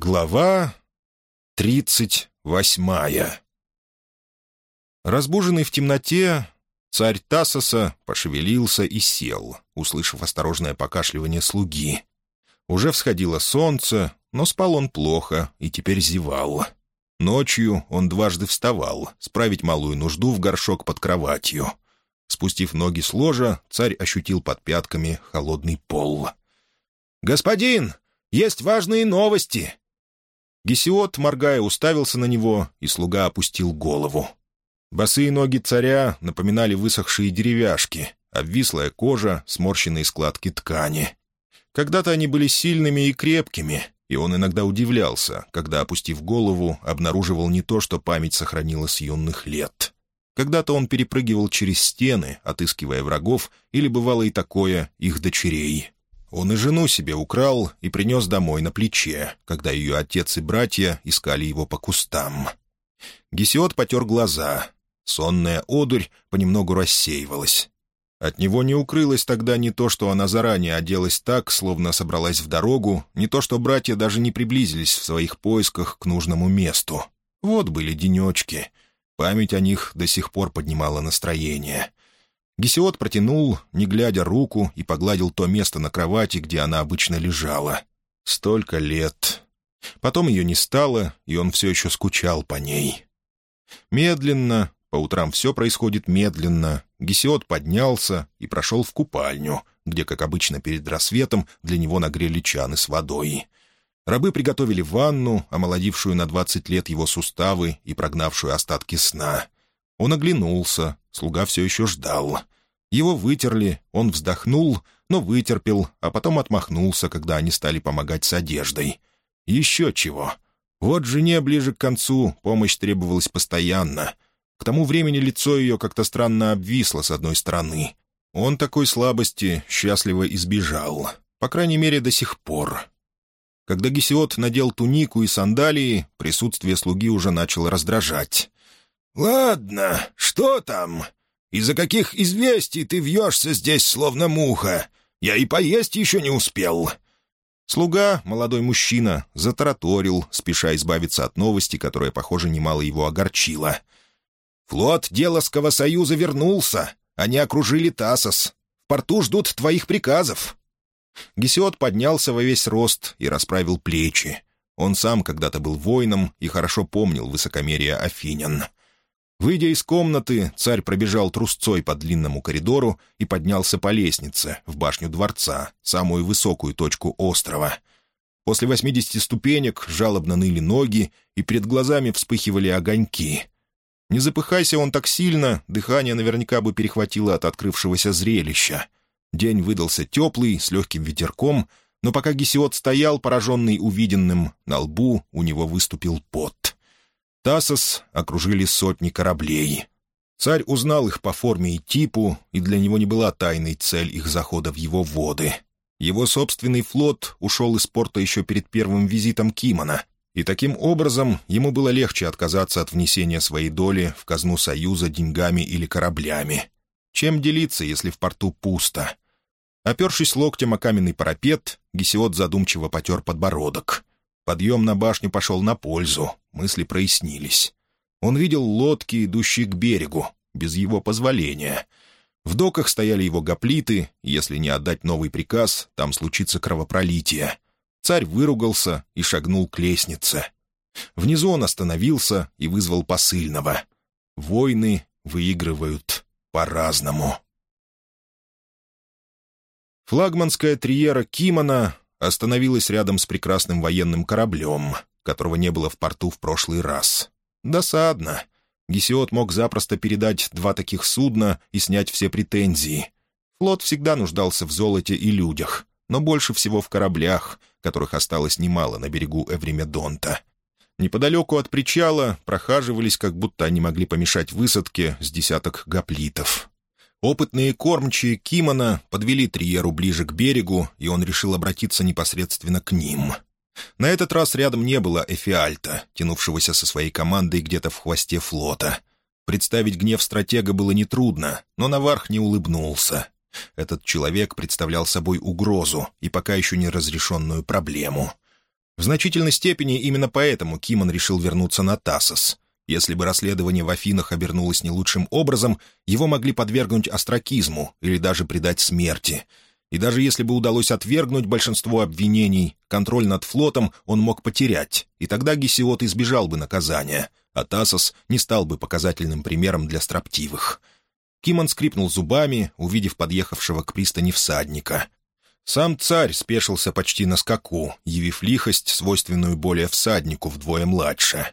Глава тридцать восьмая Разбуженный в темноте, царь Тассоса пошевелился и сел, услышав осторожное покашливание слуги. Уже всходило солнце, но спал он плохо и теперь зевал. Ночью он дважды вставал, справить малую нужду в горшок под кроватью. Спустив ноги с ложа, царь ощутил под пятками холодный пол. «Господин, есть важные новости!» Гесиот, моргая, уставился на него, и слуга опустил голову. Босые ноги царя напоминали высохшие деревяшки, обвислая кожа, сморщенные складки ткани. Когда-то они были сильными и крепкими, и он иногда удивлялся, когда, опустив голову, обнаруживал не то, что память сохранила с юных лет. Когда-то он перепрыгивал через стены, отыскивая врагов, или бывало и такое, их дочерей. Он и жену себе украл и принес домой на плече, когда ее отец и братья искали его по кустам. Гесиот потер глаза. Сонная одурь понемногу рассеивалась. От него не укрылось тогда не то, что она заранее оделась так, словно собралась в дорогу, не то, что братья даже не приблизились в своих поисках к нужному месту. Вот были денечки. Память о них до сих пор поднимала настроение. Гесиот протянул, не глядя, руку и погладил то место на кровати, где она обычно лежала. Столько лет. Потом ее не стало, и он все еще скучал по ней. Медленно, по утрам все происходит медленно, Гесиот поднялся и прошел в купальню, где, как обычно перед рассветом, для него нагрели чаны с водой. Рабы приготовили ванну, омолодившую на двадцать лет его суставы и прогнавшую остатки сна. Он оглянулся, слуга все еще ждал. Его вытерли, он вздохнул, но вытерпел, а потом отмахнулся, когда они стали помогать с одеждой. Еще чего. Вот жене ближе к концу помощь требовалась постоянно. К тому времени лицо ее как-то странно обвисло с одной стороны. Он такой слабости счастливо избежал. По крайней мере, до сих пор. Когда Гесиот надел тунику и сандалии, присутствие слуги уже начало раздражать. «Ладно, что там? Из-за каких известий ты вьешься здесь, словно муха? Я и поесть еще не успел». Слуга, молодой мужчина, затараторил, спеша избавиться от новости, которая, похоже, немало его огорчила. «Флот Делосского союза вернулся. Они окружили Тасос. В порту ждут твоих приказов». Гесиот поднялся во весь рост и расправил плечи. Он сам когда-то был воином и хорошо помнил высокомерие афинян. Выйдя из комнаты, царь пробежал трусцой по длинному коридору и поднялся по лестнице в башню дворца, самую высокую точку острова. После восьмидесяти ступенек жалобно ныли ноги, и перед глазами вспыхивали огоньки. Не запыхайся он так сильно, дыхание наверняка бы перехватило от открывшегося зрелища. День выдался теплый, с легким ветерком, но пока Гесиот стоял, пораженный увиденным, на лбу у него выступил пот. Тассос окружили сотни кораблей. Царь узнал их по форме и типу, и для него не была тайной цель их захода в его воды. Его собственный флот ушел из порта еще перед первым визитом Кимона, и таким образом ему было легче отказаться от внесения своей доли в казну Союза деньгами или кораблями. Чем делиться, если в порту пусто? Опершись локтем о каменный парапет, Гесиот задумчиво потер подбородок. Подъем на башню пошел на пользу, мысли прояснились. Он видел лодки, идущие к берегу, без его позволения. В доках стояли его гоплиты, если не отдать новый приказ, там случится кровопролитие. Царь выругался и шагнул к лестнице. Внизу он остановился и вызвал посыльного. Войны выигрывают по-разному. Флагманская триера Кимона остановилась рядом с прекрасным военным кораблем, которого не было в порту в прошлый раз. Досадно. Гесиот мог запросто передать два таких судна и снять все претензии. Флот всегда нуждался в золоте и людях, но больше всего в кораблях, которых осталось немало на берегу Эвримедонта. Неподалеку от причала прохаживались, как будто они могли помешать высадке с десяток гоплитов. Опытные кормчие Кимона подвели Триеру ближе к берегу, и он решил обратиться непосредственно к ним. На этот раз рядом не было Эфиальта, тянувшегося со своей командой где-то в хвосте флота. Представить гнев стратега было нетрудно, но Наварх не улыбнулся. Этот человек представлял собой угрозу и пока еще не разрешенную проблему. В значительной степени именно поэтому Кимон решил вернуться на Тассос. Если бы расследование в Афинах обернулось не лучшим образом, его могли подвергнуть остракизму или даже предать смерти. И даже если бы удалось отвергнуть большинство обвинений, контроль над флотом он мог потерять, и тогда Гесиот избежал бы наказания, а Тассос не стал бы показательным примером для строптивых. Кимон скрипнул зубами, увидев подъехавшего к пристани всадника. Сам царь спешился почти на скаку, явив лихость, свойственную более всаднику вдвое младше.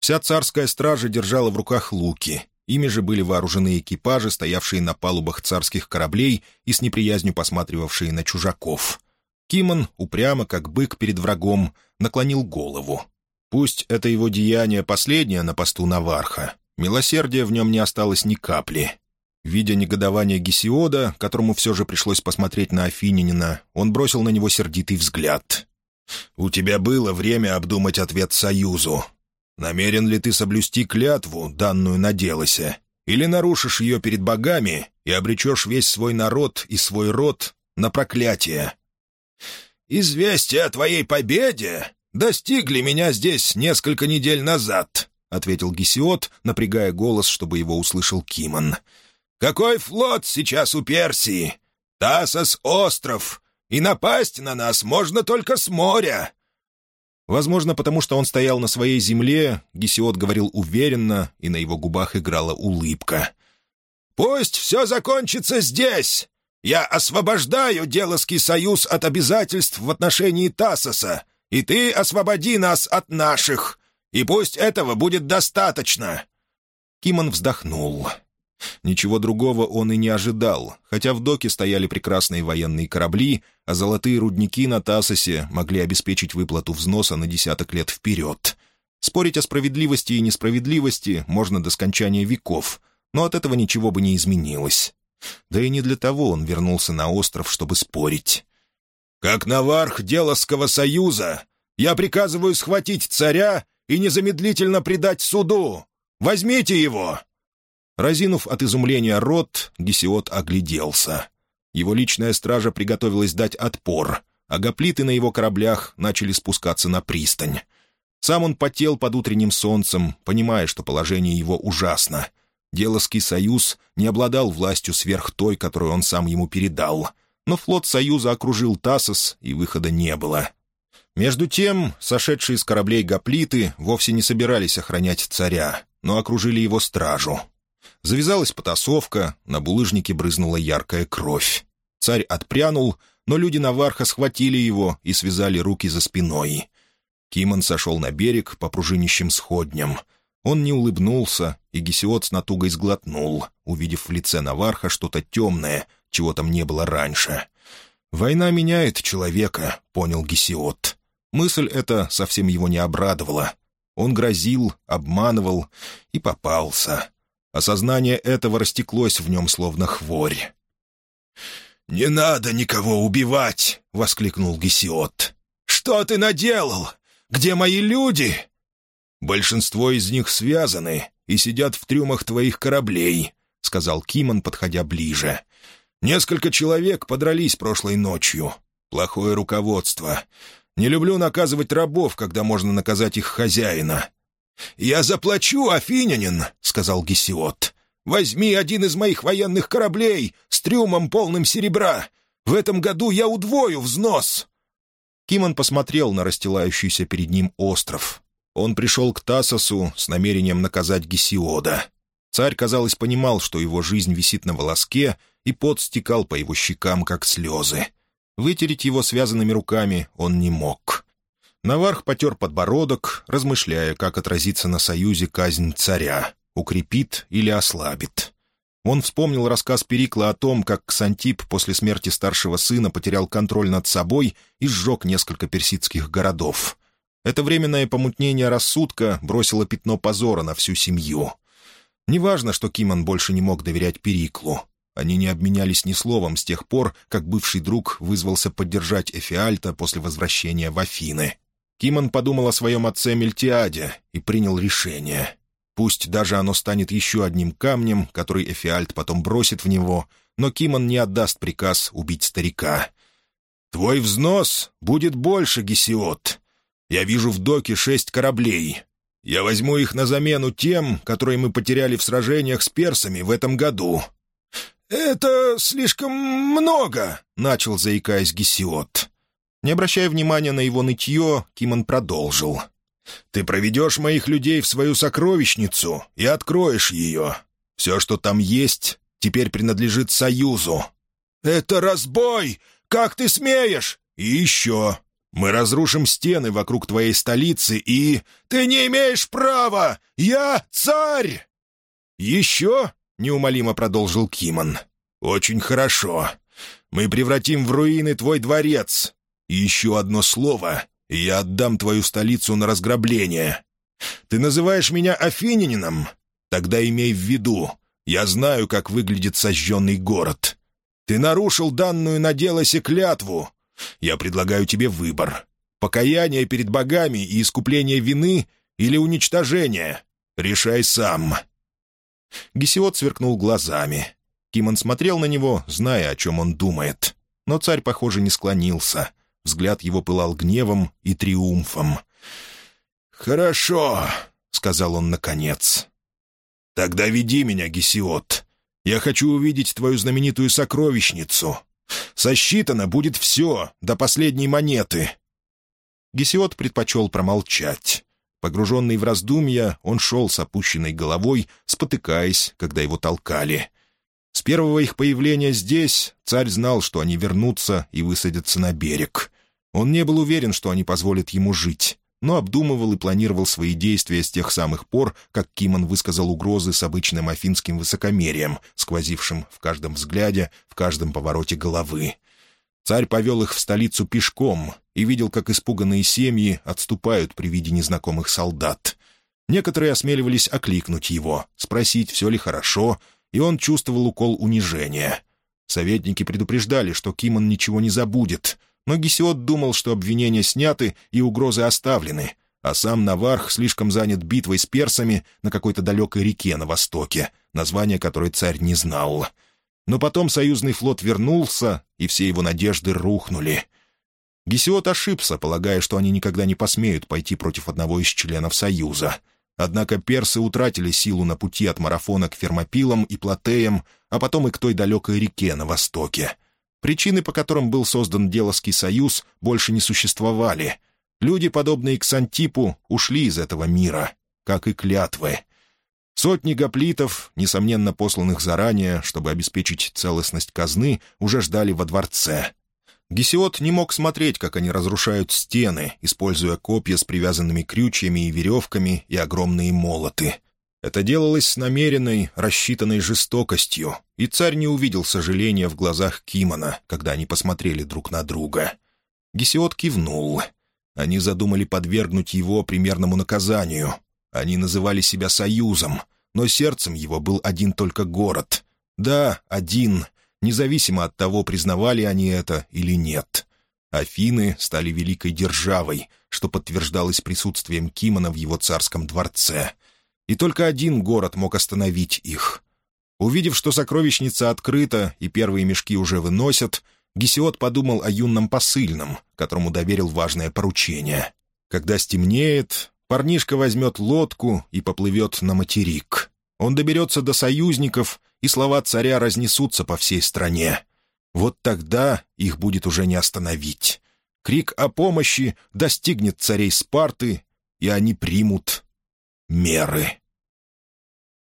Вся царская стража держала в руках луки. Ими же были вооружены экипажи, стоявшие на палубах царских кораблей и с неприязнью посматривавшие на чужаков. Кимон, упрямо, как бык перед врагом, наклонил голову. Пусть это его деяние последнее на посту Наварха, милосердия в нем не осталось ни капли. Видя негодование Гесиода, которому все же пришлось посмотреть на Афининина, он бросил на него сердитый взгляд. «У тебя было время обдумать ответ Союзу. Намерен ли ты соблюсти клятву, данную на Делосе, или нарушишь ее перед богами и обречешь весь свой народ и свой род на проклятие?» «Известие о твоей победе достигли меня здесь несколько недель назад», — ответил Гесиод, напрягая голос, чтобы его услышал Кимон. «Какой флот сейчас у Персии? Тасос — остров, и напасть на нас можно только с моря. Возможно, потому что он стоял на своей земле, Гесиод говорил уверенно, и на его губах играла улыбка. «Пусть все закончится здесь! Я освобождаю Делоский союз от обязательств в отношении Тасоса, и ты освободи нас от наших, и пусть этого будет достаточно!» Кимон вздохнул. Ничего другого он и не ожидал, хотя в доке стояли прекрасные военные корабли, а золотые рудники на Тассосе могли обеспечить выплату взноса на десяток лет вперед. Спорить о справедливости и несправедливости можно до скончания веков, но от этого ничего бы не изменилось. Да и не для того он вернулся на остров, чтобы спорить. «Как наварх Делосского союза, я приказываю схватить царя и незамедлительно предать суду. Возьмите его!» Разинув от изумления рот, Гесиот огляделся. Его личная стража приготовилась дать отпор, а гоплиты на его кораблях начали спускаться на пристань. Сам он потел под утренним солнцем, понимая, что положение его ужасно. Делоский союз не обладал властью сверх той, которую он сам ему передал. Но флот союза окружил Тассос, и выхода не было. Между тем, сошедшие с кораблей гоплиты вовсе не собирались охранять царя, но окружили его стражу. Завязалась потасовка, на булыжнике брызнула яркая кровь. Царь отпрянул, но люди Наварха схватили его и связали руки за спиной. Кимон сошел на берег по пружинищим сходням. Он не улыбнулся, и Гесиот с натугой сглотнул, увидев в лице Наварха что-то темное, чего там не было раньше. «Война меняет человека», — понял Гесиот. Мысль эта совсем его не обрадовала. Он грозил, обманывал и попался. Осознание этого растеклось в нем словно хворь. «Не надо никого убивать!» — воскликнул Гесиот. «Что ты наделал? Где мои люди?» «Большинство из них связаны и сидят в трюмах твоих кораблей», — сказал Кимон, подходя ближе. «Несколько человек подрались прошлой ночью. Плохое руководство. Не люблю наказывать рабов, когда можно наказать их хозяина. «Я заплачу, афинянин», — сказал Гесиот. «Возьми один из моих военных кораблей с трюмом полным серебра. В этом году я удвою взнос». Кимон посмотрел на расстилающийся перед ним остров. Он пришел к Тасосу с намерением наказать Гесиода. Царь, казалось, понимал, что его жизнь висит на волоске, и пот стекал по его щекам, как слезы. Вытереть его связанными руками он не мог. Наварх потер подбородок, размышляя, как отразится на союзе казнь царя, укрепит или ослабит. Он вспомнил рассказ Перикла о том, как Ксантип после смерти старшего сына потерял контроль над собой и сжег несколько персидских городов. Это временное помутнение рассудка бросило пятно позора на всю семью. Неважно, что Кимон больше не мог доверять Периклу. Они не обменялись ни словом с тех пор, как бывший друг вызвался поддержать Эфиальта после возвращения в Афины. Кимон подумал о своем отце Мельтиаде и принял решение. Пусть даже оно станет еще одним камнем, который Эфиальт потом бросит в него, но Кимон не отдаст приказ убить старика. «Твой взнос будет больше, Гесиот. Я вижу в доке шесть кораблей. Я возьму их на замену тем, которые мы потеряли в сражениях с персами в этом году». «Это слишком много», — начал, заикаясь Гесиот. Не обращая внимания на его нытье, Кимон продолжил. «Ты проведешь моих людей в свою сокровищницу и откроешь ее. Все, что там есть, теперь принадлежит Союзу». «Это разбой! Как ты смеешь?» «И еще. Мы разрушим стены вокруг твоей столицы и...» «Ты не имеешь права! Я царь!» «Еще?» — неумолимо продолжил Кимон. «Очень хорошо. Мы превратим в руины твой дворец. Еще одно слово, и я отдам твою столицу на разграбление. Ты называешь меня афинянином? Тогда имей в виду, я знаю, как выглядит сожженный город. Ты нарушил данную на Делосе клятву. Я предлагаю тебе выбор. Покаяние перед богами и искупление вины или уничтожение. Решай сам». Гесиот сверкнул глазами. Кимон смотрел на него, зная, о чем он думает. Но царь, похоже, не склонился. Взгляд его пылал гневом и триумфом. «Хорошо», — сказал он наконец. «Тогда веди меня, Гесиот. Я хочу увидеть твою знаменитую сокровищницу. Сосчитано будет все, до последней монеты». Гесиот предпочел промолчать. Погруженный в раздумья, он шел с опущенной головой, спотыкаясь, когда его толкали. С первого их появления здесь царь знал, что они вернутся и высадятся на берег. Он не был уверен, что они позволят ему жить, но обдумывал и планировал свои действия с тех самых пор, как Кимон высказал угрозы с обычным афинским высокомерием, сквозившим в каждом взгляде, в каждом повороте головы. Царь повел их в столицу пешком и видел, как испуганные семьи отступают при виде незнакомых солдат. Некоторые осмеливались окликнуть его, спросить, все ли хорошо, и он чувствовал укол унижения. Советники предупреждали, что Кимон ничего не забудет, но Гесиот думал, что обвинения сняты и угрозы оставлены, а сам Наварх слишком занят битвой с персами на какой-то далекой реке на востоке, название которой царь не знал. Но потом союзный флот вернулся, и все его надежды рухнули. Гесиот ошибся, полагая, что они никогда не посмеют пойти против одного из членов Союза — Однако персы утратили силу на пути от марафона к Фермопилам и Платеям, а потом и к той далекой реке на востоке. Причины, по которым был создан Делоский союз, больше не существовали. Люди, подобные к Сантипу, ушли из этого мира, как и клятвы. Сотни гоплитов, несомненно посланных заранее, чтобы обеспечить целостность казны, уже ждали во дворце — Гесиот не мог смотреть, как они разрушают стены, используя копья с привязанными крючьями и веревками и огромные молоты. Это делалось с намеренной, рассчитанной жестокостью, и царь не увидел сожаления в глазах Кимона, когда они посмотрели друг на друга. Гесиот кивнул. Они задумали подвергнуть его примерному наказанию. Они называли себя союзом, но сердцем его был один только город. Да, один — независимо от того, признавали они это или нет. Афины стали великой державой, что подтверждалось присутствием Кимона в его царском дворце. И только один город мог остановить их. Увидев, что сокровищница открыта и первые мешки уже выносят, Гесиот подумал о юном посыльном, которому доверил важное поручение. Когда стемнеет, парнишка возьмет лодку и поплывет на материк. Он доберется до союзников и слова царя разнесутся по всей стране. Вот тогда их будет уже не остановить. Крик о помощи достигнет царей Спарты, и они примут меры.